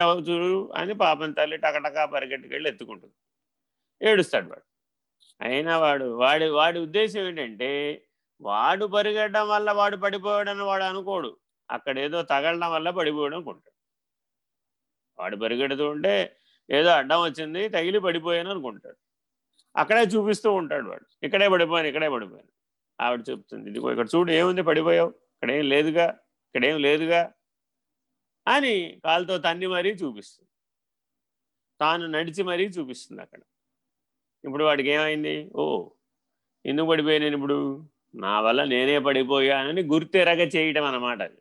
చూడు అని పాపం తల్లి టకటకా పరిగెట్టుకెళ్ళి ఎత్తుకుంటుంది. ఏడుస్తాడు వాడు. అయినా వాడు వాడి వాడి ఉద్దేశం ఏంటంటే వాడు పరిగెట్టడం వల్ల వాడు పడిపోయాడని వాడు అనుకోడు. అక్కడ ఏదో తగలడం వల్ల పడిపోయాడు అనుకుంటాడు. వాడు పరిగెడుతూ ఉంటే ఏదో అడ్డం వచ్చింది తగిలి పడిపోయాను అనుకుంటాడు. అక్కడే చూపిస్తూ ఉంటాడు వాడు. ఇక్కడే పడిపోయాను ఇక్కడే పడిపోయాను. ఆవిడ చెప్తుంది ఇదిగో ఇక్కడ చూడు ఏముంది? పడిపోయావు? ఇక్కడేం లేదుగా? ఇక్కడేం లేదుగా? అని కాలుతో తన్ని మరీ చూపిస్తుంది. తాను నడిచి మరీ చూపిస్తుంది అక్కడ. ఇప్పుడు వాడికి ఏమైంది? ఓ ఎందుకు పడిపోయాను ఇప్పుడు? నా వల్ల నేనే పడిపోయానని గుర్తెరగ చేయటం అన్నమాట అది.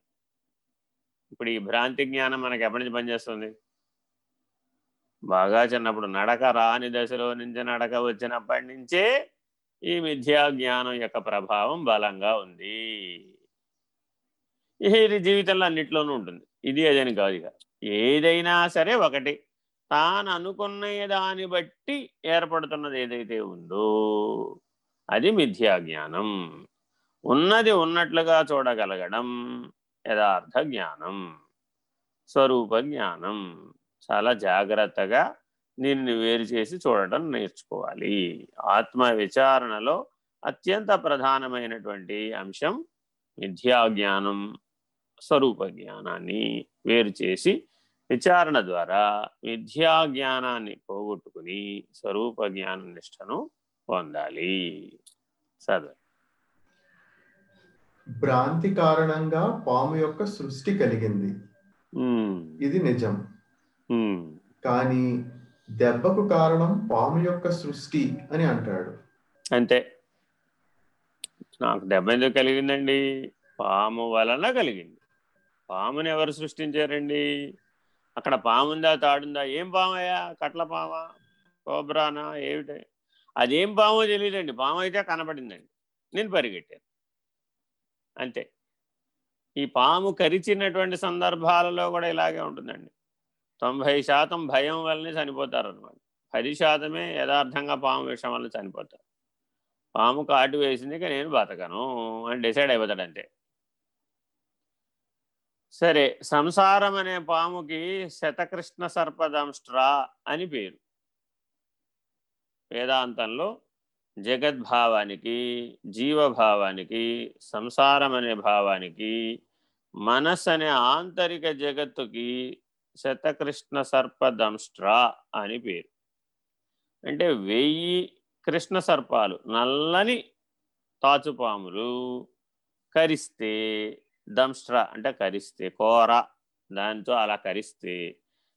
ఇప్పుడు ఈ భ్రాంతి జ్ఞానం మనకి ఎప్పటి నుంచి పనిచేస్తుంది? బాగా చిన్నప్పుడు నడక రాని దశలో నుంచి నడక వచ్చినప్పటి నుంచే ఈ మిథ్యా జ్ఞానం యొక్క ప్రభావం బలంగా ఉంది. ఇది జీవితంలో అన్నిట్లోనూ ఉంటుంది. ఇది అదని కాదు ఇక. ఏదైనా సరే ఒకటి. తాను అనుకున్న దాన్ని బట్టి ఏర్పడుతున్నది ఏదైతే ఉందో అది మిథ్యాజ్ఞానం. ఉన్నది ఉన్నట్లుగా చూడగలగడం యథార్థ జ్ఞానం. స్వరూప జ్ఞానం చాలా జాగ్రత్తగా దీన్ని వేరు చేసి చూడటం నేర్చుకోవాలి. ఆత్మ విచారణలో అత్యంత ప్రధానమైనటువంటి అంశం మిథ్యాజ్ఞానం. స్వరూప జ్ఞానాన్ని వేరు చేసి విచారణ ద్వారా విద్యా జ్ఞానాన్ని పోగొట్టుకుని స్వరూప జ్ఞాన నిష్టను పొందాలి. చదువు భ్రాంతి కారణంగా పాము యొక్క సృష్టి కలిగింది. ఇది నిజం. కానీ దెబ్బకు కారణం పాము యొక్క సృష్టి అని అంటాడు. అంతే. నాకు దెబ్బ ఎందుకు కలిగిందండి? పాము వలన కలిగింది. పాముని ఎవరు సృష్టించారండి? అక్కడ పాముందా తాడుందా? ఏం పామయ్యా? కట్ల పామా కోబ్రానా? ఏమిటి? అదేం పామో తెలియదండి. పాము అయితే కనపడిందండి. నేను పరిగెట్టాను. అంతే. ఈ పాము కరిచినటువంటి సందర్భాలలో కూడా ఇలాగే ఉంటుందండి. తొంభై శాతం భయం వల్లనే చనిపోతారు అనమాట పది శాతమే యథార్థంగా పాము విషయం వల్ల చనిపోతారు. పాము కాటు వేసింది ఇక నేను బతకను అని డిసైడ్ అయిపోతాడు అంతే. సరే సంసారం అనే పాముకి శతకృష్ణ సర్పదంష్ట్రా అని పేరు. వేదాంతంలో జగద్భావానికి జీవభావానికి సంసారం అనే భావానికి మనస్ అనే ఆంతరిక జగత్తుకి శతకృష్ణ సర్పదంష్ట్రా అని పేరు. అంటే వెయ్యి కృష్ణ సర్పాలు నల్లని తాచుపాములు కరిస్తే దంష్ట్ర అంటే కరిస్తే కోర దాంతో అలా కరిస్తే